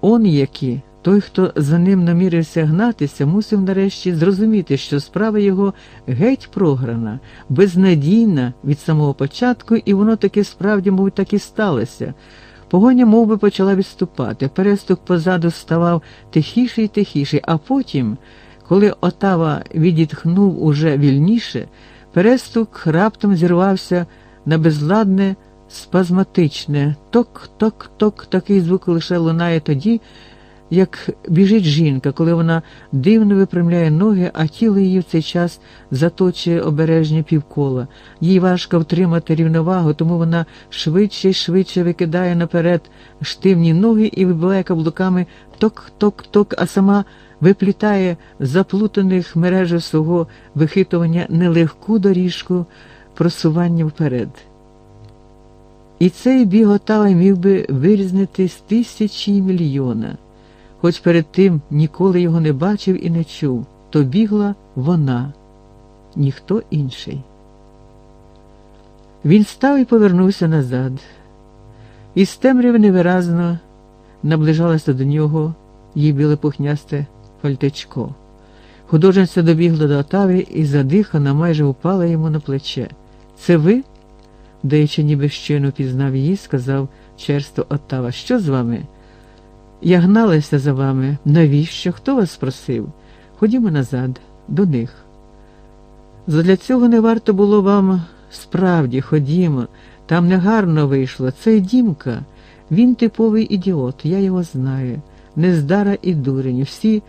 он які. Той, хто за ним намірився гнатися, мусив нарешті зрозуміти, що справа його геть програна, безнадійна від самого початку, і воно таки справді, мов так і сталося. Погоня мов би, почала відступати. Перестук позаду ставав тихіший і тихіший, а потім, коли отава відітхнув уже вільніше, перестук раптом зірвався на безладне, спазматичне ток-ток-ток, такий звук лише лунає тоді як біжить жінка, коли вона дивно випрямляє ноги, а тіло її в цей час заточує обережні півкола. Їй важко втримати рівновагу, тому вона швидше і швидше викидає наперед штивні ноги і вибиває каблуками ток-ток-ток, а сама виплітає заплутаних мережі свого вихитування нелегку доріжку просування вперед. І цей біг Отава міг би вирізнити з тисячі мільйона хоч перед тим ніколи його не бачив і не чув, то бігла вона, ніхто інший. Він став і повернувся назад, із темряви невиразно наближалося до нього її біле пухнясте фальтечко. Художниця добігла до Отави і задихана, майже упала йому на плече. Це ви? даючи ніби щойно пізнав її, сказав черсто Оттава. Що з вами? Я гналася за вами. Навіщо? Хто вас спросив? Ходімо назад, до них. Задля цього не варто було вам справді, ходімо, там негарно вийшло. Цей Дімка, він типовий ідіот, я його знаю. Нездара і дурень. Всі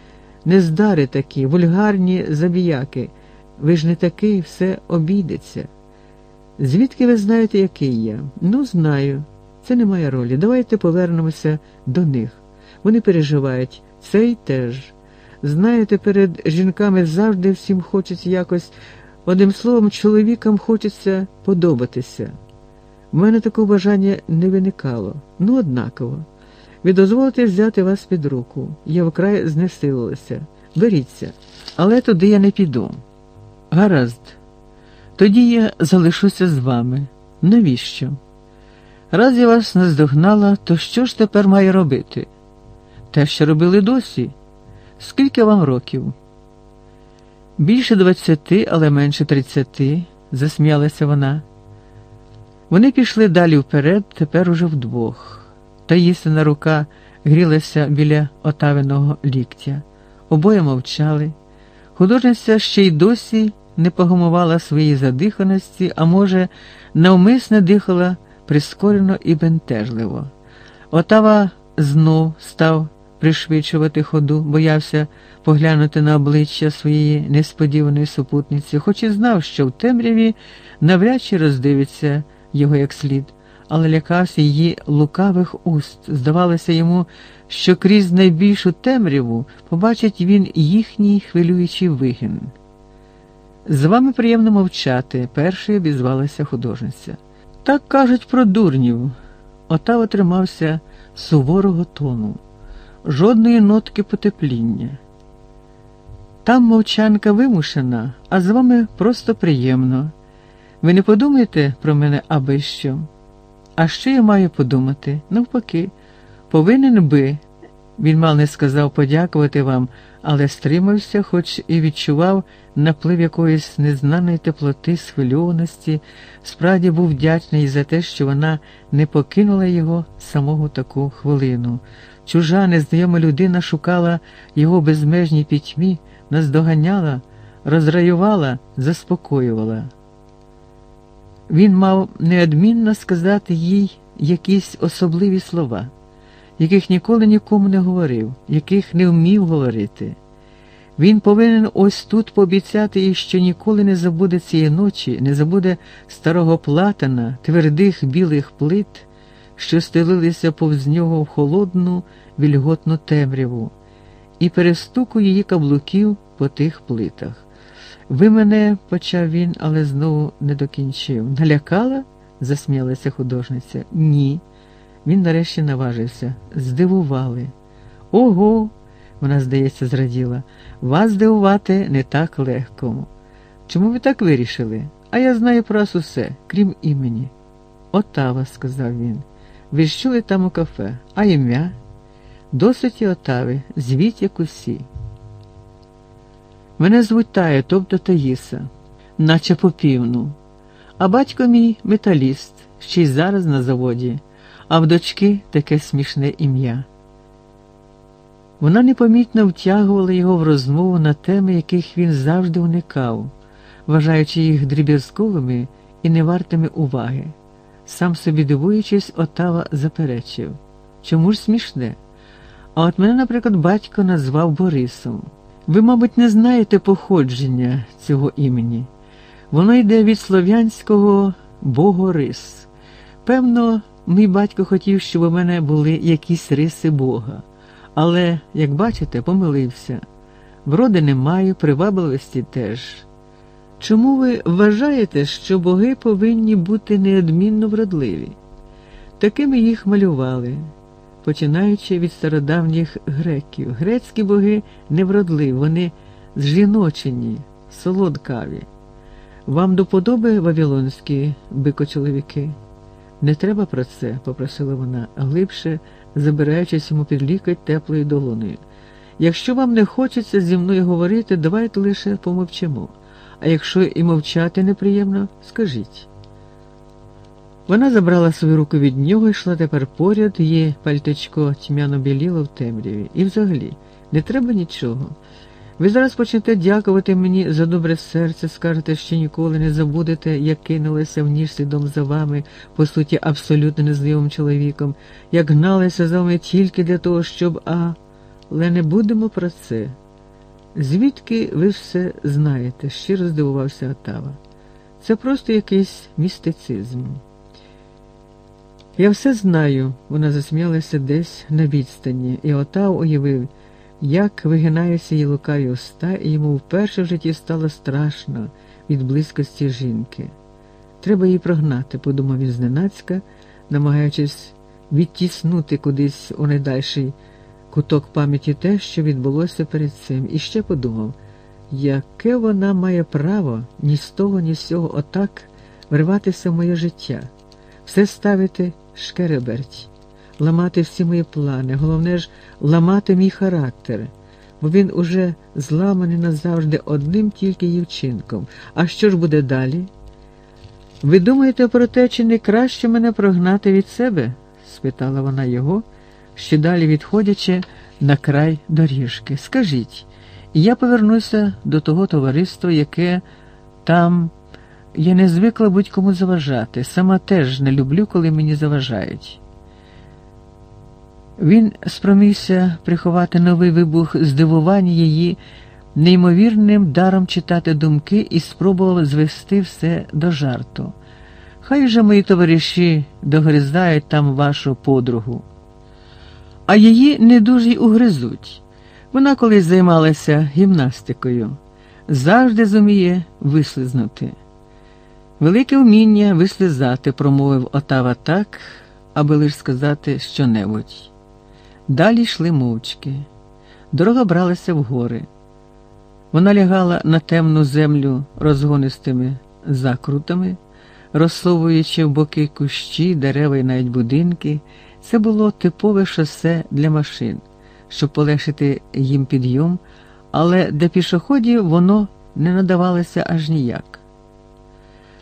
нездари такі, вульгарні забіяки. Ви ж не такий, все обійдеться. Звідки ви знаєте, який я? Ну, знаю. Це не моя ролі. Давайте повернемося до них. Вони переживають цей теж. Знаєте, перед жінками завжди всім хочеться якось, одним словом, чоловікам хочеться подобатися. У мене такого бажання не виникало, ну однаково. Ви дозволите взяти вас під руку. Я вкрай знесилилася. Беріться, але туди я не піду. Гаразд, тоді я залишуся з вами. Навіщо? Раз я вас наздогнала, то що ж тепер маю робити? Те, що робили досі. Скільки вам років? Більше двадцяти, але менше тридцяти, засміялася вона. Вони пішли далі вперед, тепер уже вдвох. Таїсина рука грілася біля отавиного ліктя. Обоє мовчали. Художниця ще й досі не погамувала своєї задиханості, а може, навмисне дихала прискорено і бентежливо. Отава знов став пришвидшувати ходу, боявся поглянути на обличчя своєї несподіваної супутниці, хоч і знав, що в темряві навряд чи роздивиться його як слід, але лякався її лукавих уст. Здавалося йому, що крізь найбільшу темряву побачить він їхній хвилюючий вигін. З вами приємно мовчати, першою обізвалася художниця. Так кажуть про дурнів. Отава тримався суворого тону, жодної нотки потепління. Там мовчанка вимушена, а з вами просто приємно. Ви не подумаєте про мене аби що? А що я маю подумати? Навпаки, повинен би, він мав не сказав подякувати вам, але стримався, хоч і відчував наплив якоїсь незнаної теплоти, схвильованості, справді був вдячний за те, що вона не покинула його самого таку хвилину. Чужа, незнайома людина шукала його безмежній пітьмі, наздоганяла, розраювала, заспокоювала. Він мав неодмінно сказати їй якісь особливі слова, яких ніколи нікому не говорив, яких не вмів говорити. Він повинен ось тут пообіцяти їй, що ніколи не забуде цієї ночі, не забуде старого платана, твердих білих плит, що стелилися повз нього в холодну, вільготну темряву, і перестуку її каблуків по тих плитах. Ви мене, почав він, але знову не докінчив. Налякала? засміялася художниця. Ні. Він нарешті наважився. Здивували. Ого, вона, здається, зраділа. Вас здивувати не так легко. Чому ви так вирішили? А я знаю про вас усе, крім імені. Отава, сказав він. Ви там у кафе, а ім'я? Досить і отави, звіть як усі. Мене звуть Тая, тобто Таїса, наче по півну. А батько мій металіст, ще й зараз на заводі, а в дочки таке смішне ім'я. Вона непомітно втягувала його в розмову на теми, яких він завжди уникав, вважаючи їх дріб'язковими і невартими уваги. Сам собі дивуючись, Отава заперечив чому ж смішне? А от мене, наприклад, батько назвав Борисом. Ви, мабуть, не знаєте походження цього імені. Воно йде від слов'янського Богорис. Певно, мій батько хотів, щоб у мене були якісь риси Бога. Але, як бачите, помилився. Вроди не маю, привабливості теж. Чому ви вважаєте, що боги повинні бути неодмінно вродливі? Такими їх малювали починаючи від стародавніх греків. Грецькі боги невродливі, вони зжіночені, солодкаві. Вам до подоби вавилонські бикочоловіки? Не треба про це, попросила вона, глибше забираючись йому під лікоть теплою долоною. Якщо вам не хочеться зі мною говорити, давайте лише помовчимо. А якщо і мовчати неприємно, скажіть. Вона забрала свою руку від нього і йшла тепер поряд, її пальтечко тьмяно біліло в темряві. І взагалі, не треба нічого. Ви зараз почнете дякувати мені за добре серце, скажете, що ніколи не забудете, як кинулися в ніж слідом за вами, по суті, абсолютно незнайомим чоловіком, як гналися за вами тільки для того, щоб. А, але не будемо про це. Звідки ви все знаєте? щиро здивувався Отава. Це просто якийсь містицизм. Я все знаю, вона засміялася десь на відстані, і Отав уявив, як вигинаються її лукаві уста, і йому вперше в житті стало страшно від близькості жінки. Треба її прогнати, подумав він зненацька, намагаючись відтіснути кудись у найдальший куток пам'яті те, що відбулося перед цим, і ще подумав, яке вона має право ні з того, ні з цього отак вриватися в моє життя, все ставити шкереберть, ламати всі мої плани, головне ж ламати мій характер, бо він уже зламаний назавжди одним тільки її вчинком. А що ж буде далі? Ви думаєте про те, чи не краще мене прогнати від себе? спитала вона його, ще далі відходячи на край доріжки. Скажіть, я повернуся до того товариства, яке там. Я не звикла будь-кому заважати, сама теж не люблю, коли мені заважають. Він спромігся приховати новий вибух здивування її неймовірним даром читати думки і спробував звести все до жарту. Хай же мої товариші догризають там вашу подругу. А її не дуже й угризуть. Вона колись займалася гімнастикою, завжди зуміє вислизнути. Велике вміння вислизати, промовив отава так, аби лиш сказати щонебудь. Далі йшли мовчки. Дорога бралася в гори. Вона лягала на темну землю розгонистими закрутами, розсовуючи в боки кущі, дерева і навіть будинки. Це було типове шосе для машин, щоб полегшити їм підйом, але для пішоходів воно не надавалося аж ніяк.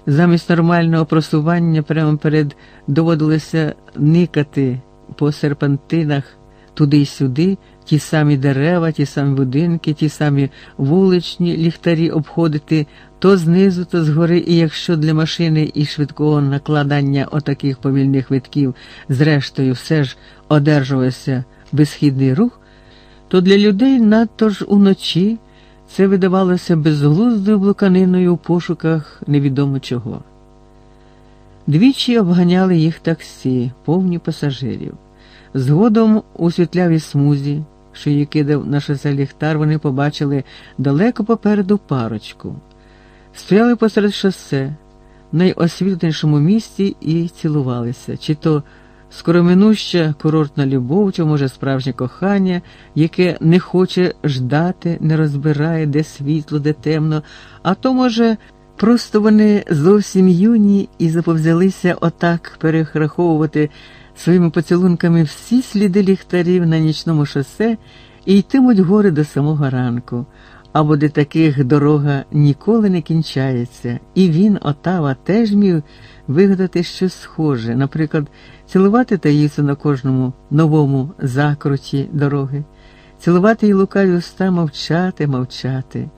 Замість нормального просування прямо перед доводилося никати по серпантинах туди й сюди, ті самі дерева, ті самі будинки, ті самі вуличні ліхтарі обходити то знизу, то згори, і якщо для машини і швидкого накладання отаких повільних витків, зрештою, все ж одержувався безхідний рух, то для людей надто ж уночі. Це видавалося безглуздою блуканиною у пошуках невідомо чого. Двічі обганяли їх таксі, повні пасажирів. Згодом у світлявій смузі, що її кидав на шосе ліхтар, вони побачили далеко попереду парочку. Стояли посеред шосе, в найосвітленішому місці і цілувалися, чи то скороминуща курортна любов, чи, може, справжнє кохання, яке не хоче ждати, не розбирає, де світло, де темно, а то, може, просто вони зовсім юні і заповзялися отак перехраховувати своїми поцілунками всі сліди ліхтарів на нічному шосе і йтимуть гори до самого ранку. Або де таких дорога ніколи не кінчається, і він, Отава, теж міг вигадати щось схоже, наприклад, цілувати Таїсу на кожному новому закруті дороги, цілувати її лукаві уста, мовчати, мовчати.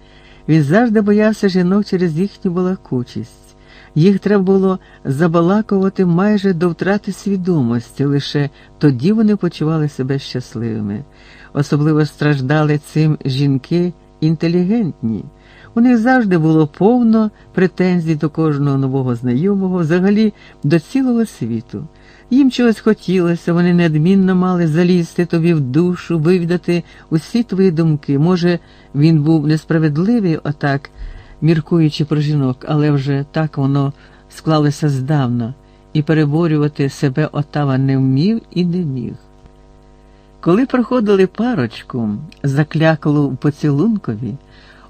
Він завжди боявся жінок через їхню балакучість. Їх треба було забалакувати майже до втрати свідомості, лише тоді вони почували себе щасливими. Особливо страждали цим жінки інтелігентні. У них завжди було повно претензій до кожного нового знайомого, взагалі до цілого світу. Їм чогось хотілося, вони неодмінно мали залізти тобі в душу, вивідати усі твої думки. Може, він був несправедливий, отак, міркуючи про жінок, але вже так воно склалося здавна, і переборювати себе отава не вмів і не міг. Коли проходили парочку, закляклу поцілункові,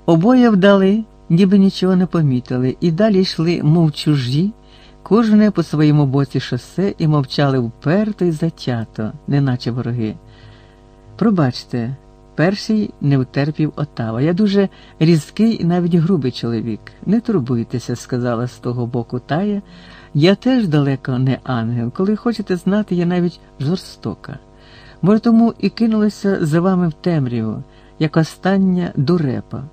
обоє вдали, ніби нічого не помітили, і далі йшли, мов чужі, кожне по своєму боці шосе і мовчали вперто і затято, неначе вороги. Пробачте, перший не втерпів отава. Я дуже різкий і навіть грубий чоловік. Не турбуйтеся, сказала з того боку тая. Я теж далеко не ангел. Коли хочете знати, я навіть жорстока. Може, тому і кинулася за вами в темряву, як остання дурепа.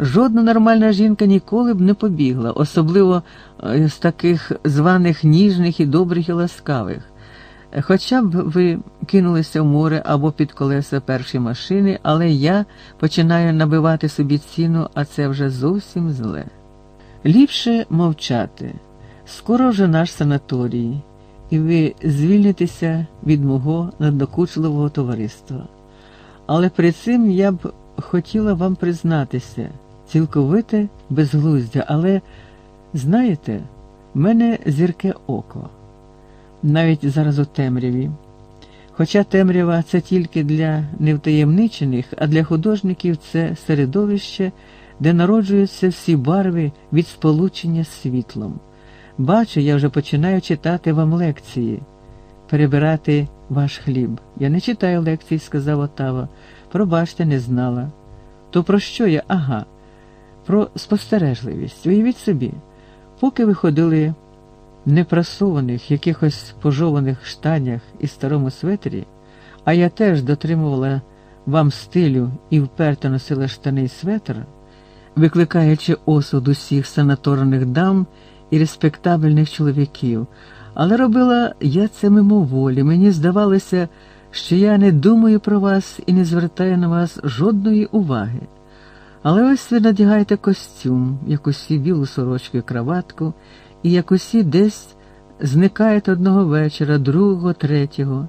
Жодна нормальна жінка ніколи б не побігла, особливо е, з таких званих ніжних і добрих і ласкавих. Хоча б ви кинулися в море або під колеса першої машини, але я починаю набивати собі ціну, а це вже зовсім зле. Ліпше мовчати. Скоро вже наш санаторій і ви звільнитеся від мого надокучливого товариства. Але при цим я б хотіла вам признатися, цілковите безглуздя, але, знаєте, в мене зірке око, навіть зараз у темряві. Хоча темрява це тільки для невтаємничених, а для художників це середовище, де народжуються всі барви від сполучення з світлом. Бачу, я вже починаю читати вам лекції, перебирати ваш хліб. Я не читаю лекцій, сказав Отава. Пробачте, не знала. То про що я? Ага, про спостережливість. Уявіть собі, поки ви ходили в непрасованих, якихось пожованих штанях і старому светрі, а я теж дотримувала вам стилю і вперто носила штани й светр, викликаючи осуд усіх санаторних дам і респектабельних чоловіків. Але робила я це мимоволі. Мені здавалося, що я не думаю про вас і не звертаю на вас жодної уваги. Але ось ви надягаєте костюм, як усі білу сорочку і краватку, і як усі десь зникаєте одного вечора, другого, третього.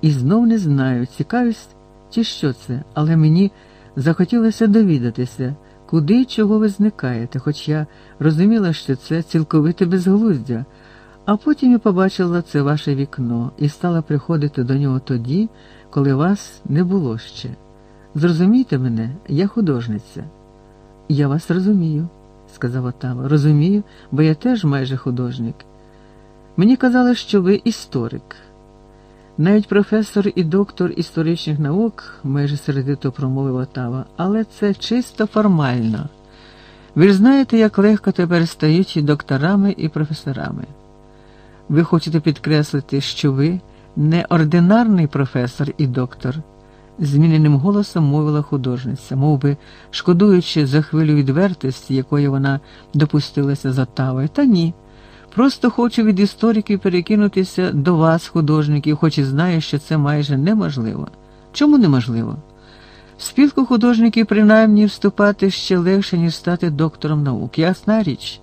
І знов не знаю, цікавість чи що це, але мені захотілося довідатися, куди і чого ви зникаєте, хоч я розуміла, що це цілковите безглуздя. А потім я побачила це ваше вікно і стала приходити до нього тоді, коли вас не було ще. Зрозумійте мене, я художниця. Я вас розумію, сказав Отава. Розумію, бо я теж майже художник. Мені казали, що ви історик. Навіть професор і доктор історичних наук, майже середито промовив Отава, але це чисто формально. Ви ж знаєте, як легко тепер стають і докторами і професорами. Ви хочете підкреслити, що ви не ординарний професор і доктор, зміненим голосом мовила художниця, мов би, шкодуючи за хвилю відвертості, якої вона допустилася за Тавою. Та ні. Просто хочу від істориків перекинутися до вас, художників, хоч і знаю, що це майже неможливо. Чому неможливо? В спілку художників принаймні вступати ще легше, ніж стати доктором наук. Ясна річ.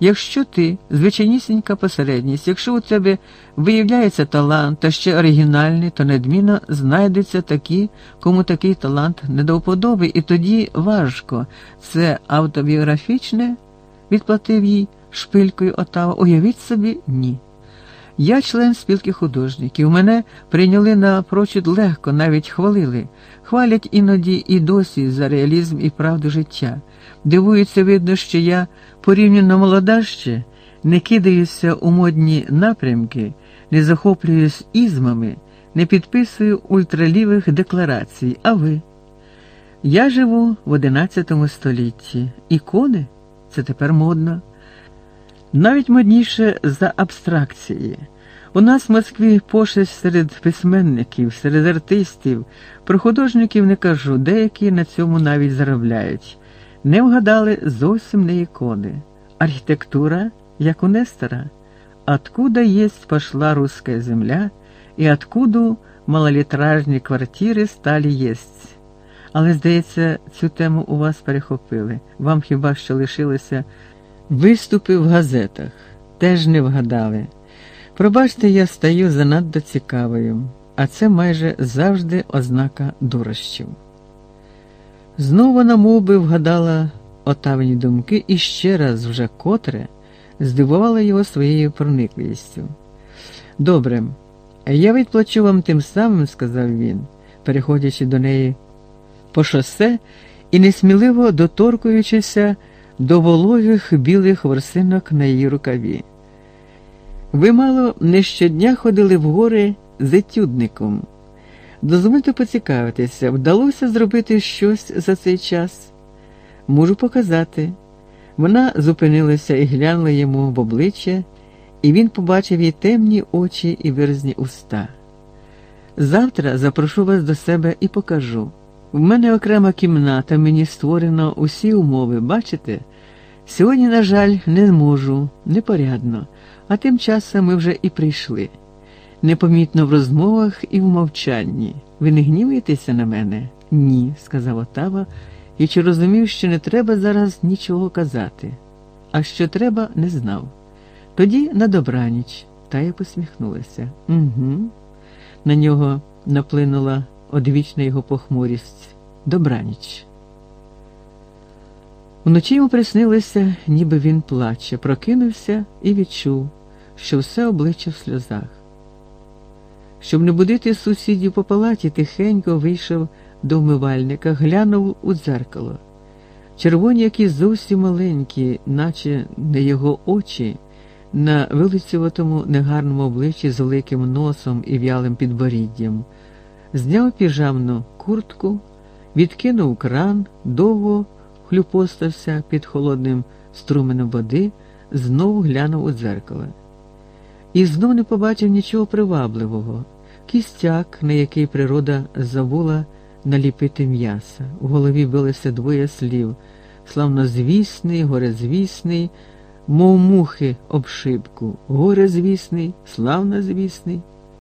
Якщо ти звичайнісінька посередність, якщо у тебе виявляється талант та ще оригінальний, то недмінно знайдуться такі, кому такий талант не до вподоби, і тоді важко. Це автобіографічне, відплатив їй шпилькою Отава. Уявіть собі, ні. Я член спілки художників. Мене прийняли на прочуд легко, навіть хвалили. Хвалять іноді і досі за реалізм і правду життя. Дивуються, видно, що я порівняно молода ще, не кидаюся у модні напрямки, не захоплююсь ізмами, не підписую ультралівих декларацій. А ви? Я живу в XI столітті. Ікони це тепер модно. Навіть модніше за абстракції. У нас в Москві пошесть серед письменників, серед артистів, про художників не кажу, деякі на цьому навіть заробляють. Не вгадали зовсім не ікони. Архітектура, як у Нестора. Откуда есть пошла русская земля, і откуда малолітражні квартири стали єсть. Але, здається, цю тему у вас перехопили. Вам хіба що лишилося виступи в газетах? Теж не вгадали. Пробачте, я стаю занадто цікавою, а це майже завжди ознака дурощів. Знову вона мовби вгадала отавні думки і ще раз вже котре здивувала його своєю проникливістю. Добре, я відплачу вам тим самим, сказав він, переходячи до неї по шосе і несміливо доторкуючися до вологих білих ворсинок на її рукаві. Ви мало не щодня ходили в гори з етюдником. Дозвольте поцікавитися, вдалося зробити щось за цей час? Можу показати. Вона зупинилася і глянула йому в обличчя, і він побачив її темні очі і виразні уста. Завтра запрошу вас до себе і покажу. В мене окрема кімната, мені створено усі умови, бачите? Сьогодні, на жаль, не можу, непорядно, а тим часом ми вже і прийшли. Непомітно в розмовах і в мовчанні. Ви не гніваєтеся на мене? Ні, сказав Отава, і чи розумів, що не треба зараз нічого казати, а що треба, не знав. Тоді на добраніч, Тая посміхнулася. Угу. На нього наплинула одвічна його похмурість. Добраніч. Вночі йому приснилося, ніби він плаче, прокинувся і відчув, що все обличчя в сльозах. Щоб не будити сусідів по палаті, тихенько вийшов до вмивальника, глянув у дзеркало. Червоні, які зовсім маленькі, наче не його очі, на вилицюватому негарному обличчі з великим носом і в'ялим підборіддям, зняв піжамну куртку, відкинув кран, довго хлюпостався під холодним струменем води, знову глянув у дзеркало. І знов не побачив нічого привабливого, кістяк, на який природа забула наліпити м'яса. У голові билися двоє слів славнозвісний, горезвісний, мов мухи об шибку, горезвісний, славнозвісний.